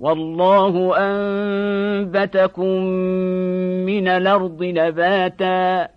والله أنبتكم من الأرض نباتا